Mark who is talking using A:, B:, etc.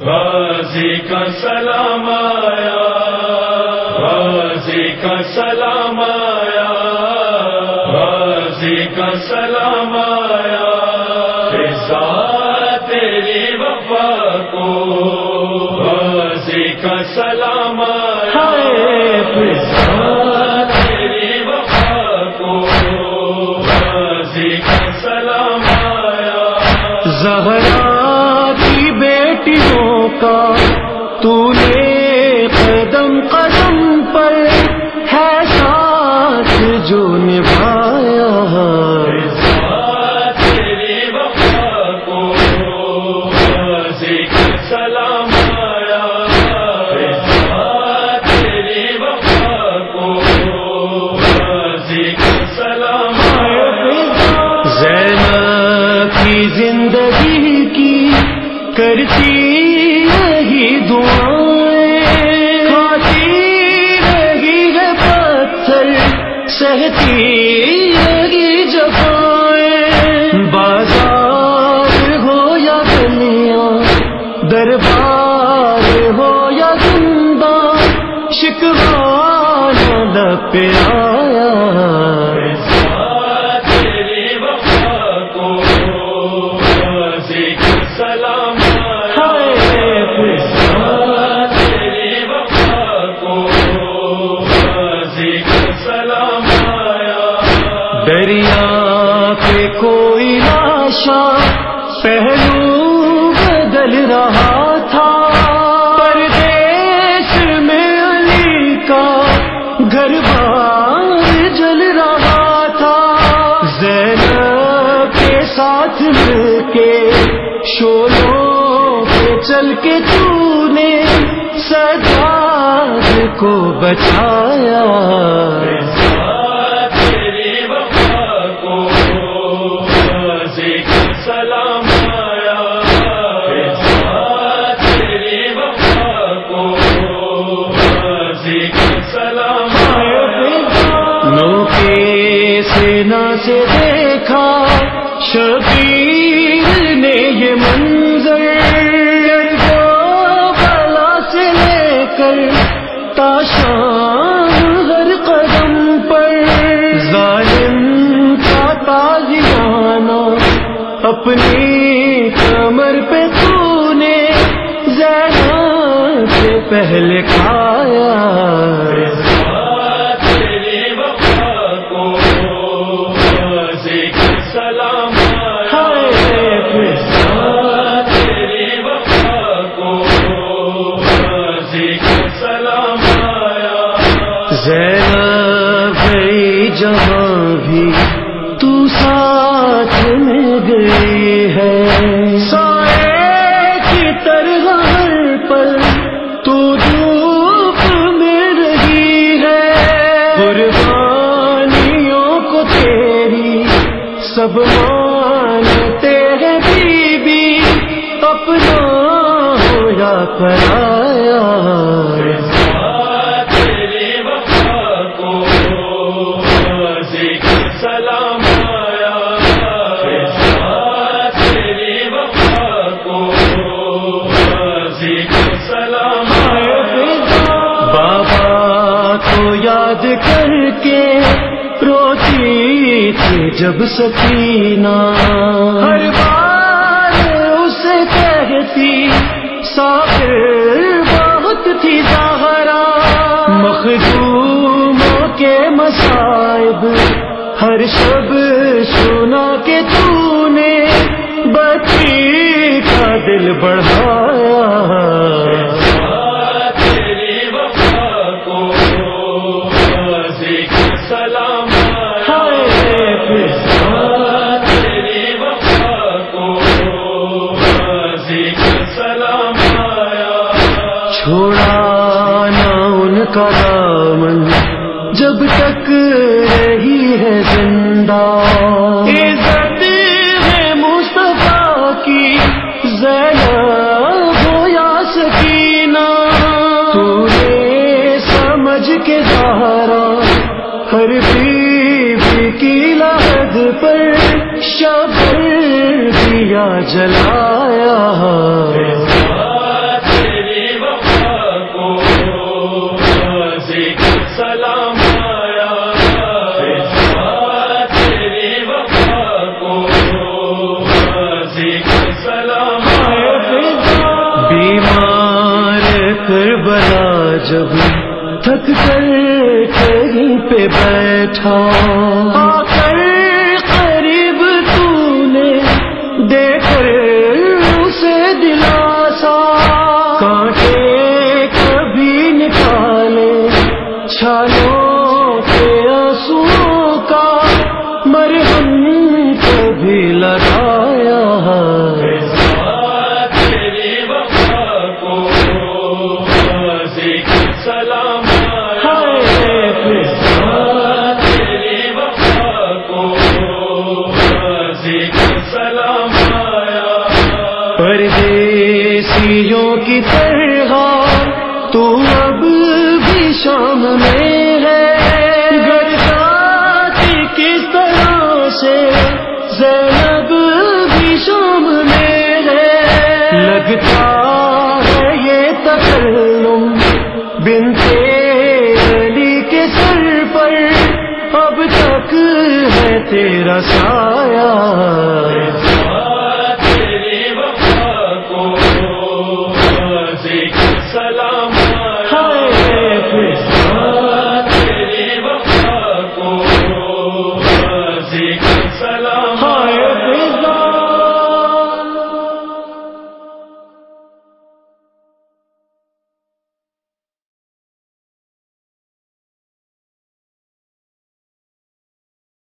A: غازی کا سلام آیا غازی کا سلام آیا غازی کا سلام آیا۔ تیری وفا کو غازی کا سلام آیا۔ تیری کا
B: تو نے قدم قدم پر ہے ساتھ جو نبھایا
A: سلام آیا سلام
B: کی زندگی کی کرتی سہتی رہی جفائیں بازار ہو یا دنیا دربار ہو یا زندہ شکوان لب پہ آیا
A: سلام
B: دریا پہ کوئی لاشا پہلو بدل رہا تھا۔ پردیس میں علی کا گھر بار جل رہا تھا۔ زینب کے ساتھ مل کے شولوں پہ چل کے تو نے سجاد کو بچایا۔ سینا سے دیکھا شبیر نے یہ منظر جو بلا سے لے کر تاشان ہر قدم پر۔ ظالم کا تازیانہ اپنی کمر پہ تو نے زیادہ سے پہلے کھایا جہاں بھی تو ساتھ میں گئی ہے۔ سائے کی طرح ہر پل تو دھوپ میں رہی ہے۔ قربانیوں کو تیری، سب مانتے ہیں بی بی، اپنا ہو یا پرایا جب سکینہ ہر بار اسے کہتی ساخر بہت تھی زہرا۔ مخدوموں کے مصائب، ہر شب سنا کے تو نے بچی کا دل بڑھایا چھوڑا نہ ان کا دامن، جب تک رہی ہے زندہ۔ عزت ہے مصطفیٰ کی، زینب ہو یا سکینہ۔ تو نے سمجھ کے سہارا ہر بیوی کی لحد پر شبر دیا جلایا۔ کر بلا جب تھک کر کہیں پہ بیٹھا۔ پردیسیوں کی اب بھی شام میں ہے۔ کس طرح سے